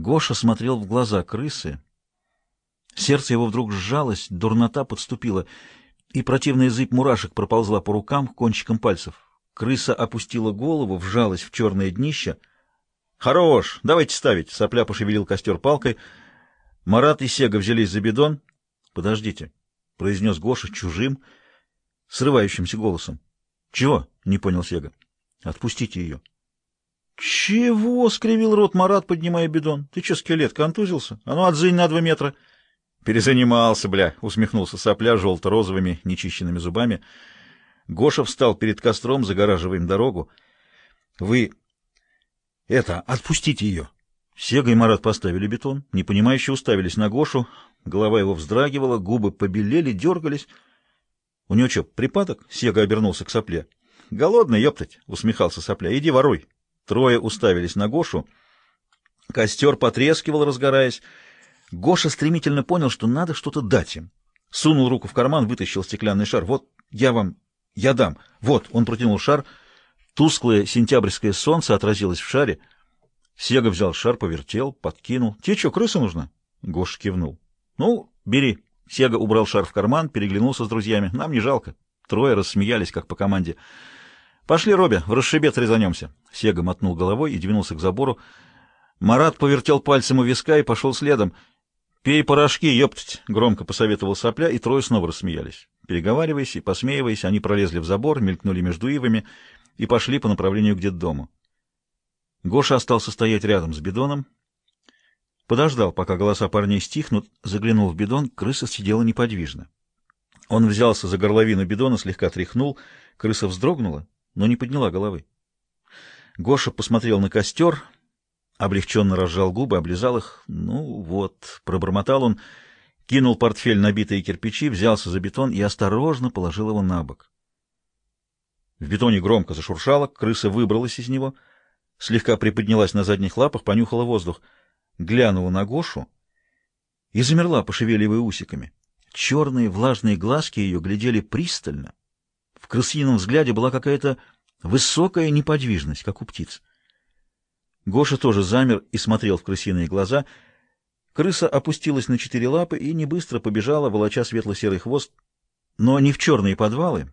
Гоша смотрел в глаза крысы. Сердце его вдруг сжалось, дурнота подступила, и противная зыбь мурашек проползла по рукам кончиком пальцев. Крыса опустила голову, вжалась в черное днище. «Хорош! Давайте ставить!» — сопля пошевелил костер палкой. Марат и Сега взялись за бидон. «Подождите!» — произнес Гоша чужим, срывающимся голосом. «Чего?» — не понял Сега. «Отпустите ее». «Чего?» — скривил рот Марат, поднимая бидон. «Ты что, скелет, контузился? А ну, отзынь на два метра!» «Перезанимался, бля!» — усмехнулся сопля желто-розовыми нечищенными зубами. Гоша встал перед костром, загораживая им дорогу. «Вы... это... отпустите ее!» Сега и Марат поставили бетон, непонимающе уставились на Гошу. Голова его вздрагивала, губы побелели, дергались. «У него что, припадок?» — Сега обернулся к сопле. «Голодный, ептать!» — усмехался сопля. «Иди воруй!» Трое уставились на Гошу. Костер потрескивал, разгораясь. Гоша стремительно понял, что надо что-то дать им. Сунул руку в карман, вытащил стеклянный шар. «Вот, я вам... я дам. Вот!» Он протянул шар. Тусклое сентябрьское солнце отразилось в шаре. Сега взял шар, повертел, подкинул. «Тебе что, крыса нужна?» Гоша кивнул. «Ну, бери». Сега убрал шар в карман, переглянулся с друзьями. «Нам не жалко». Трое рассмеялись, как по команде. «Пошли, Робби, в расшибец резанемся». Сега мотнул головой и двинулся к забору. Марат повертел пальцем у виска и пошел следом. «Пей порошки, ёптать!» — громко посоветовал сопля, и трое снова рассмеялись. Переговариваясь и посмеиваясь, они пролезли в забор, мелькнули между ивами и пошли по направлению к детдому. Гоша остался стоять рядом с бидоном. Подождал, пока голоса парней стихнут, заглянул в бидон, крыса сидела неподвижно. Он взялся за горловину бидона, слегка тряхнул, крыса вздрогнула но не подняла головы. Гоша посмотрел на костер, облегченно разжал губы, облизал их. Ну вот, пробормотал он, кинул портфель, набитые кирпичи, взялся за бетон и осторожно положил его на бок. В бетоне громко зашуршало, крыса выбралась из него, слегка приподнялась на задних лапах, понюхала воздух, глянула на Гошу и замерла, пошевеливая усиками. Черные влажные глазки ее глядели пристально, крысином взгляде была какая-то высокая неподвижность, как у птиц. Гоша тоже замер и смотрел в крысиные глаза. Крыса опустилась на четыре лапы и не быстро побежала, волоча светло-серый хвост, но не в черные подвалы,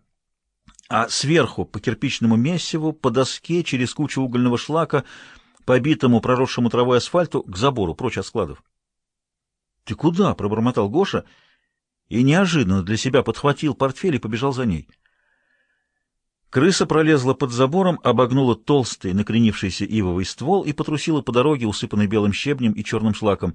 а сверху, по кирпичному месиву, по доске, через кучу угольного шлака, побитому проросшему травой асфальту, к забору, прочь от складов. — Ты куда? — пробормотал Гоша и неожиданно для себя подхватил портфель и побежал за ней. Крыса пролезла под забором, обогнула толстый, накренившийся ивовый ствол и потрусила по дороге, усыпанной белым щебнем и черным шлаком.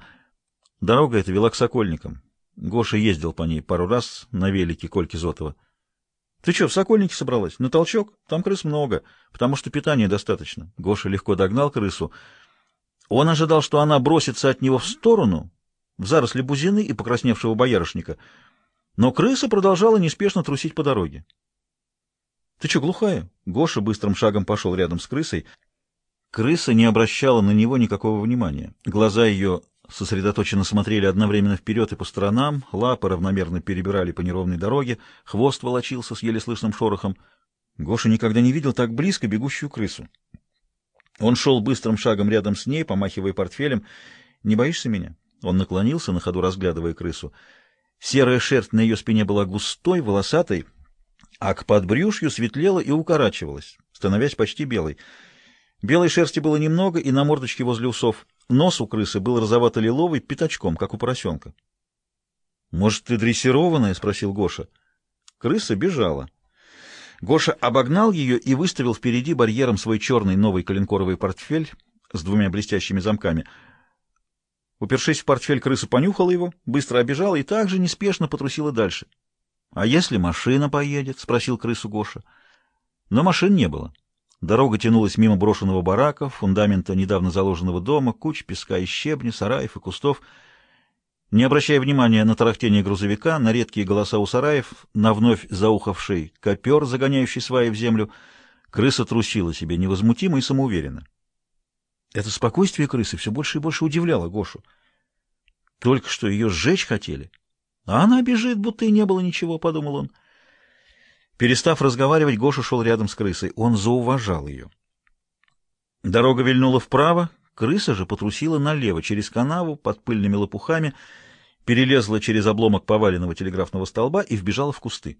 Дорога эта вела к Сокольникам. Гоша ездил по ней пару раз на велике Кольки Зотова. — Ты что, в Сокольники собралась? На толчок? Там крыс много, потому что питания достаточно. Гоша легко догнал крысу. Он ожидал, что она бросится от него в сторону, в заросли бузины и покрасневшего боярышника. Но крыса продолжала неспешно трусить по дороге. «Ты что, глухая?» Гоша быстрым шагом пошел рядом с крысой. Крыса не обращала на него никакого внимания. Глаза ее сосредоточенно смотрели одновременно вперед и по сторонам, лапы равномерно перебирали по неровной дороге, хвост волочился с еле слышным шорохом. Гоша никогда не видел так близко бегущую крысу. Он шел быстрым шагом рядом с ней, помахивая портфелем. «Не боишься меня?» Он наклонился, на ходу разглядывая крысу. Серая шерсть на ее спине была густой, волосатой, а к подбрюшью светлела и укорачивалась, становясь почти белой. Белой шерсти было немного, и на мордочке возле усов нос у крысы был розовато-лиловый, пятачком, как у поросенка. — Может, ты дрессированная? — спросил Гоша. Крыса бежала. Гоша обогнал ее и выставил впереди барьером свой черный новый коленкоровый портфель с двумя блестящими замками. Упершись в портфель, крыса понюхала его, быстро обежала и также неспешно потрусила дальше. «А если машина поедет?» — спросил крысу Гоша. Но машин не было. Дорога тянулась мимо брошенного барака, фундамента недавно заложенного дома, куч песка и щебня, сараев и кустов. Не обращая внимания на тарахтение грузовика, на редкие голоса у сараев, на вновь заухавший копер, загоняющий сваи в землю, крыса трусила себе невозмутимо и самоуверенно. Это спокойствие крысы все больше и больше удивляло Гошу. Только что ее сжечь хотели — а она бежит, будто и не было ничего, — подумал он. Перестав разговаривать, Гоша шел рядом с крысой. Он зауважал ее. Дорога вильнула вправо, Крыса же потрусила налево, через канаву, под пыльными лопухами, перелезла через обломок поваленного телеграфного столба и вбежала в кусты.